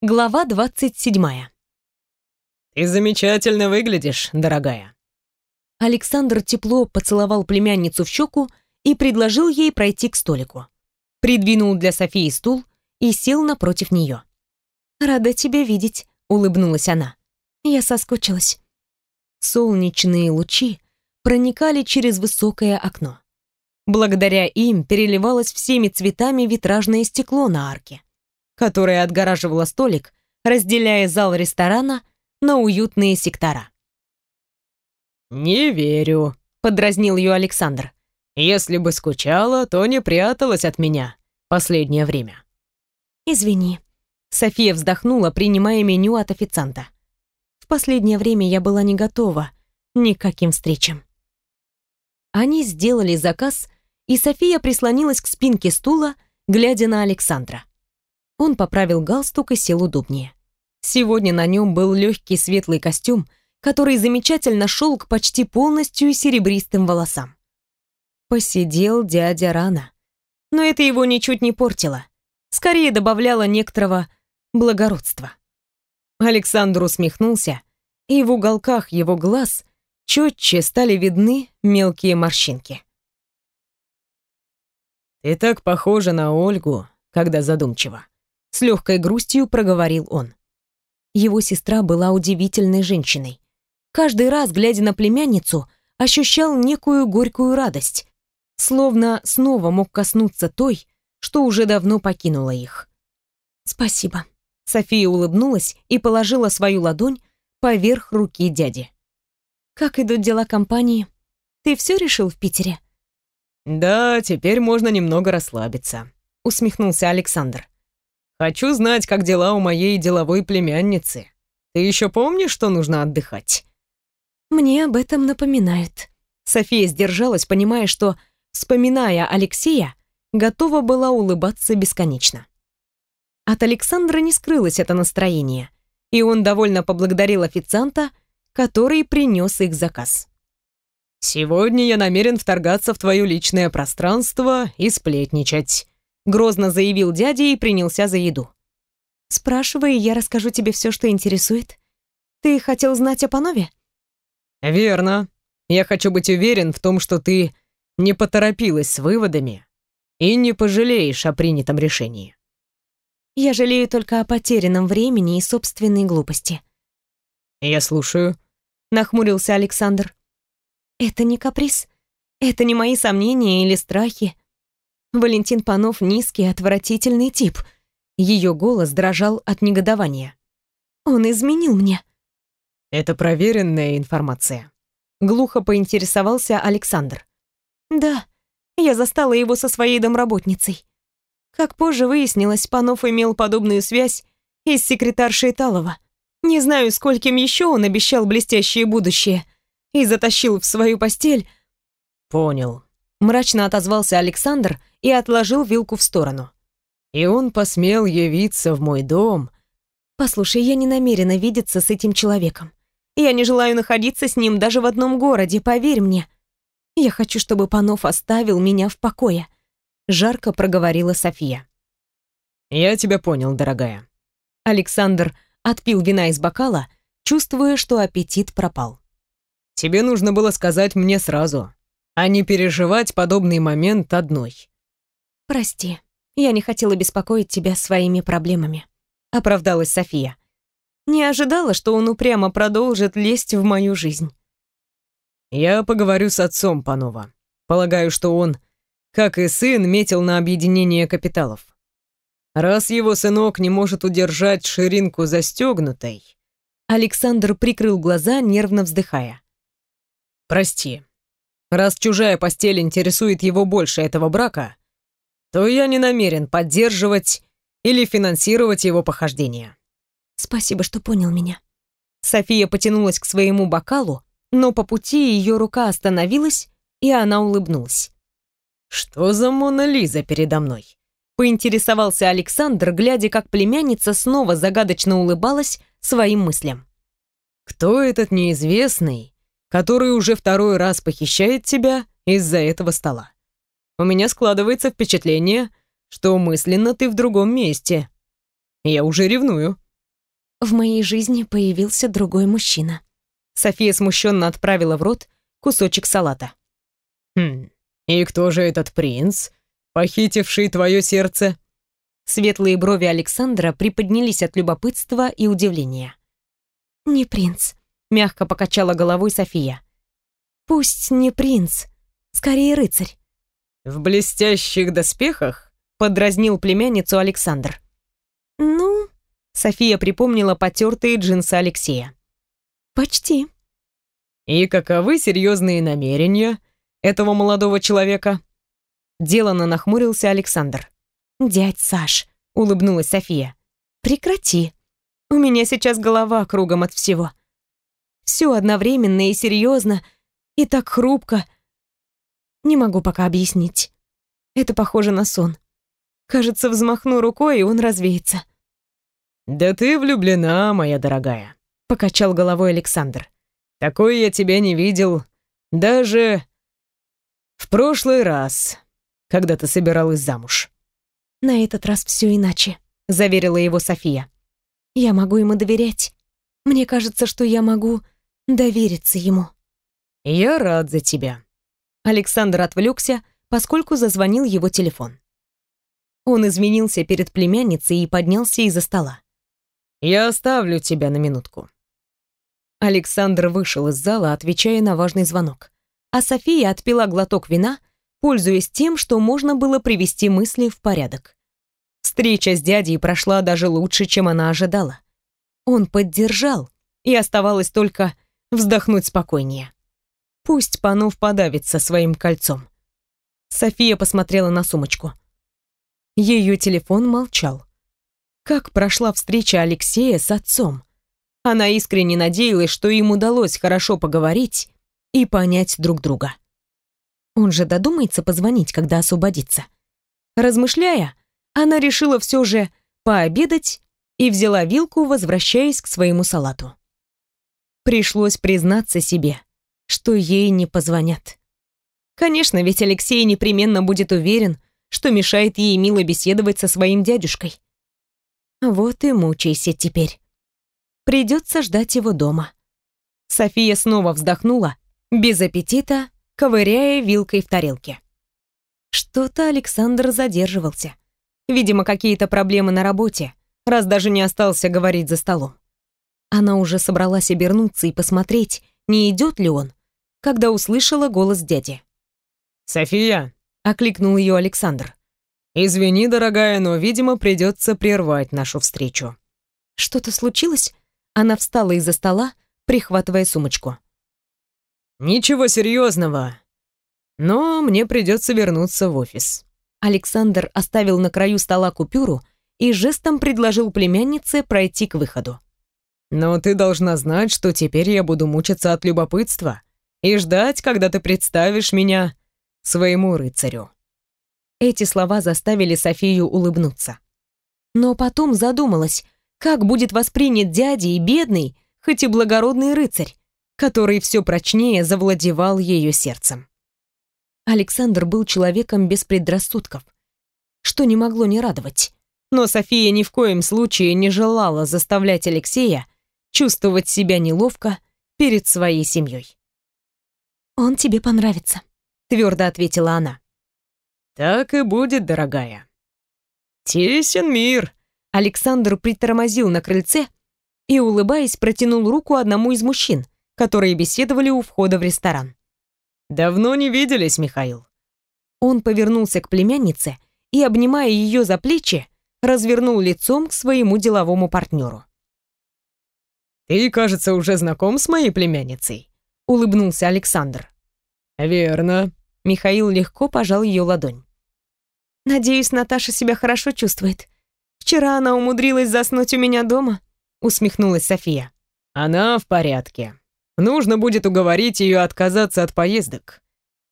Глава 27. «Ты замечательно выглядишь, дорогая». Александр тепло поцеловал племянницу в щеку и предложил ей пройти к столику. Придвинул для Софии стул и сел напротив нее. «Рада тебя видеть», — улыбнулась она. «Я соскучилась». Солнечные лучи проникали через высокое окно. Благодаря им переливалось всеми цветами витражное стекло на арке которая отгораживала столик, разделяя зал ресторана на уютные сектора. «Не верю», — подразнил ее Александр. «Если бы скучала, то не пряталась от меня последнее время». «Извини», — София вздохнула, принимая меню от официанта. «В последнее время я была не готова ни к каким встречам». Они сделали заказ, и София прислонилась к спинке стула, глядя на Александра. Он поправил галстук и сел удобнее. Сегодня на нем был легкий светлый костюм, который замечательно шел к почти полностью серебристым волосам. Посидел дядя рано. Но это его ничуть не портило. Скорее добавляло некоторого благородства. Александр усмехнулся, и в уголках его глаз четче стали видны мелкие морщинки. «Ты так похожа на Ольгу, когда задумчива», с легкой грустью проговорил он. Его сестра была удивительной женщиной. Каждый раз, глядя на племянницу, ощущал некую горькую радость, словно снова мог коснуться той, что уже давно покинула их. «Спасибо». София улыбнулась и положила свою ладонь поверх руки дяди. «Как идут дела компании? Ты все решил в Питере?» «Да, теперь можно немного расслабиться», — усмехнулся Александр. Хочу знать, как дела у моей деловой племянницы. Ты еще помнишь, что нужно отдыхать?» «Мне об этом напоминают». София сдержалась, понимая, что, вспоминая Алексея, готова была улыбаться бесконечно. От Александра не скрылось это настроение, и он довольно поблагодарил официанта, который принес их заказ. «Сегодня я намерен вторгаться в твое личное пространство и сплетничать», Грозно заявил дядя и принялся за еду. «Спрашивай, я расскажу тебе все, что интересует. Ты хотел знать о Панове?» «Верно. Я хочу быть уверен в том, что ты не поторопилась с выводами и не пожалеешь о принятом решении». «Я жалею только о потерянном времени и собственной глупости». «Я слушаю», — нахмурился Александр. «Это не каприз. Это не мои сомнения или страхи. Валентин Панов низкий, отвратительный тип. Ее голос дрожал от негодования. Он изменил мне. Это проверенная информация. Глухо поинтересовался Александр. Да, я застала его со своей домработницей. Как позже выяснилось, Панов имел подобную связь и с секретаршей Талова. Не знаю, скольким еще он обещал блестящее будущее и затащил в свою постель. Понял. Мрачно отозвался Александр и отложил вилку в сторону. «И он посмел явиться в мой дом». «Послушай, я не намерена видеться с этим человеком. Я не желаю находиться с ним даже в одном городе, поверь мне. Я хочу, чтобы Панов оставил меня в покое», — жарко проговорила София. «Я тебя понял, дорогая». Александр отпил вина из бокала, чувствуя, что аппетит пропал. «Тебе нужно было сказать мне сразу а не переживать подобный момент одной. «Прости, я не хотела беспокоить тебя своими проблемами», — оправдалась София. «Не ожидала, что он упрямо продолжит лезть в мою жизнь». «Я поговорю с отцом Панова. Полагаю, что он, как и сын, метил на объединение капиталов. Раз его сынок не может удержать ширинку застегнутой...» Александр прикрыл глаза, нервно вздыхая. «Прости, Раз чужая постель интересует его больше этого брака, то я не намерен поддерживать или финансировать его похождения. Спасибо, что понял меня. София потянулась к своему бокалу, но по пути ее рука остановилась, и она улыбнулась. «Что за Мона Лиза передо мной?» Поинтересовался Александр, глядя, как племянница снова загадочно улыбалась своим мыслям. «Кто этот неизвестный, который уже второй раз похищает тебя из-за этого стола. У меня складывается впечатление, что мысленно ты в другом месте. Я уже ревную. В моей жизни появился другой мужчина. София смущенно отправила в рот кусочек салата. «Хм, и кто же этот принц, похитивший твое сердце?» Светлые брови Александра приподнялись от любопытства и удивления. «Не принц», — мягко покачала головой София. «Пусть не принц, скорее рыцарь». «В блестящих доспехах?» — подразнил племянницу Александр. «Ну...» — София припомнила потертые джинсы Алексея. «Почти». «И каковы серьезные намерения этого молодого человека?» Делано нахмурился Александр. «Дядь Саш», — улыбнулась София, — «прекрати. У меня сейчас голова кругом от всего. Все одновременно и серьезно, и так хрупко. Не могу пока объяснить. Это похоже на сон. Кажется, взмахну рукой, и он развеется». «Да ты влюблена, моя дорогая», — покачал головой Александр. «Такой я тебя не видел даже в прошлый раз, когда ты собиралась замуж». «На этот раз все иначе», — заверила его София. «Я могу ему доверять. Мне кажется, что я могу довериться ему». «Я рад за тебя». Александр отвлекся, поскольку зазвонил его телефон. Он изменился перед племянницей и поднялся из-за стола. «Я оставлю тебя на минутку». Александр вышел из зала, отвечая на важный звонок. А София отпила глоток вина пользуясь тем, что можно было привести мысли в порядок. Встреча с дядей прошла даже лучше, чем она ожидала. Он поддержал, и оставалось только вздохнуть спокойнее. Пусть Панов подавится своим кольцом. София посмотрела на сумочку. Ее телефон молчал. Как прошла встреча Алексея с отцом? Она искренне надеялась, что им удалось хорошо поговорить и понять друг друга. Он же додумается позвонить, когда освободится. Размышляя, она решила все же пообедать и взяла вилку, возвращаясь к своему салату. Пришлось признаться себе, что ей не позвонят. Конечно, ведь Алексей непременно будет уверен, что мешает ей мило беседовать со своим дядюшкой. Вот и мучайся теперь. Придется ждать его дома. София снова вздохнула, без аппетита, ковыряя вилкой в тарелке. Что-то Александр задерживался. Видимо, какие-то проблемы на работе, раз даже не остался говорить за столом. Она уже собралась обернуться и посмотреть, не идет ли он, когда услышала голос дяди. «София!» — окликнул ее Александр. «Извини, дорогая, но, видимо, придется прервать нашу встречу». «Что-то случилось?» Она встала из-за стола, прихватывая сумочку. «Ничего серьезного. Но мне придется вернуться в офис». Александр оставил на краю стола купюру и жестом предложил племяннице пройти к выходу. «Но ты должна знать, что теперь я буду мучиться от любопытства и ждать, когда ты представишь меня своему рыцарю». Эти слова заставили Софию улыбнуться. Но потом задумалась, как будет воспринят дядя и бедный, хоть и благородный рыцарь, который все прочнее завладевал ее сердцем. Александр был человеком без предрассудков, что не могло не радовать. Но София ни в коем случае не желала заставлять Алексея чувствовать себя неловко перед своей семьей. «Он тебе понравится», — твердо ответила она. «Так и будет, дорогая». «Тесен мир», — Александр притормозил на крыльце и, улыбаясь, протянул руку одному из мужчин — которые беседовали у входа в ресторан. «Давно не виделись, Михаил». Он повернулся к племяннице и, обнимая ее за плечи, развернул лицом к своему деловому партнеру. «Ты, кажется, уже знаком с моей племянницей», — улыбнулся Александр. «Верно». Михаил легко пожал ее ладонь. «Надеюсь, Наташа себя хорошо чувствует. Вчера она умудрилась заснуть у меня дома», — усмехнулась София. «Она в порядке», Нужно будет уговорить ее отказаться от поездок.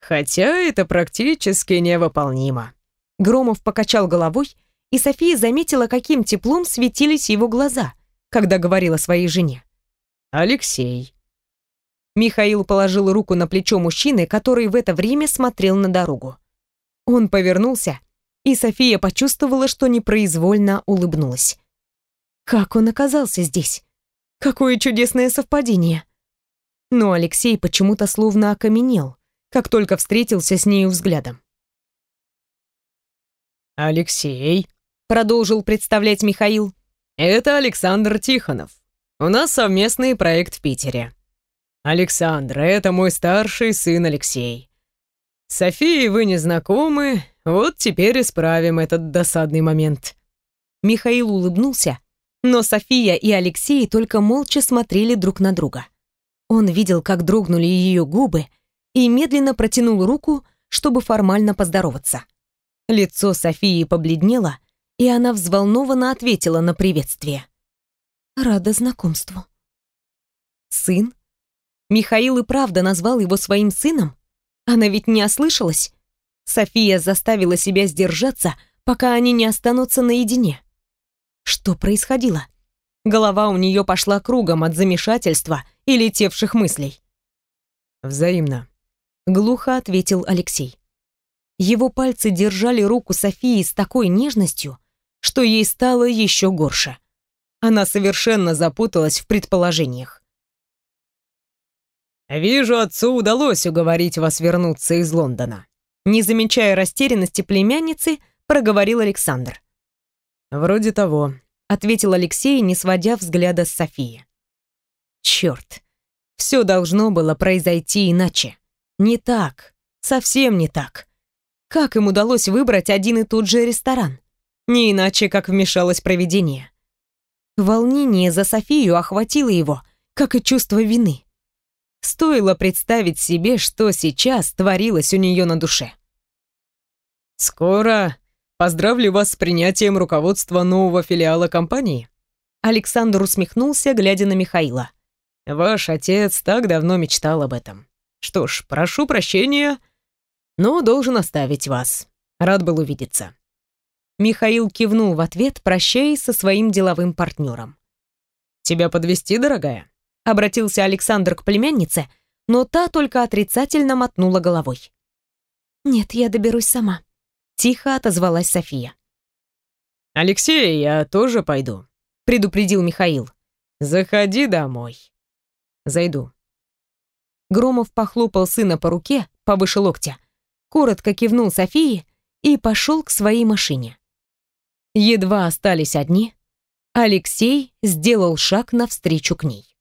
Хотя это практически невыполнимо. Громов покачал головой, и София заметила, каким теплом светились его глаза, когда говорила своей жене. «Алексей». Михаил положил руку на плечо мужчины, который в это время смотрел на дорогу. Он повернулся, и София почувствовала, что непроизвольно улыбнулась. Как он оказался здесь? Какое чудесное совпадение. Но Алексей почему-то словно окаменел, как только встретился с нею взглядом. «Алексей», — продолжил представлять Михаил, — «это Александр Тихонов. У нас совместный проект в Питере. Александр, это мой старший сын Алексей. С вы не знакомы, вот теперь исправим этот досадный момент». Михаил улыбнулся, но София и Алексей только молча смотрели друг на друга. Он видел, как дрогнули ее губы, и медленно протянул руку, чтобы формально поздороваться. Лицо Софии побледнело, и она взволнованно ответила на приветствие. «Рада знакомству». «Сын?» Михаил и правда назвал его своим сыном? Она ведь не ослышалась? София заставила себя сдержаться, пока они не останутся наедине. Что происходило? Голова у нее пошла кругом от замешательства и летевших мыслей. «Взаимно», — глухо ответил Алексей. Его пальцы держали руку Софии с такой нежностью, что ей стало еще горше. Она совершенно запуталась в предположениях. «Вижу, отцу удалось уговорить вас вернуться из Лондона», не замечая растерянности племянницы, проговорил Александр. «Вроде того», — ответил Алексей, не сводя взгляда с Софии. «Черт, все должно было произойти иначе. Не так, совсем не так. Как им удалось выбрать один и тот же ресторан? Не иначе, как вмешалось провидение. Волнение за Софию охватило его, как и чувство вины. Стоило представить себе, что сейчас творилось у нее на душе. «Скоро поздравлю вас с принятием руководства нового филиала компании». Александр усмехнулся, глядя на Михаила. «Ваш отец так давно мечтал об этом. Что ж, прошу прощения, но должен оставить вас. Рад был увидеться». Михаил кивнул в ответ, прощаясь со своим деловым партнером. «Тебя подвести, дорогая?» — обратился Александр к племяннице, но та только отрицательно мотнула головой. «Нет, я доберусь сама», — тихо отозвалась София. «Алексей, я тоже пойду», — предупредил Михаил. «Заходи домой». «Зайду». Громов похлопал сына по руке, повыше локтя, коротко кивнул Софии и пошел к своей машине. Едва остались одни, Алексей сделал шаг навстречу к ней.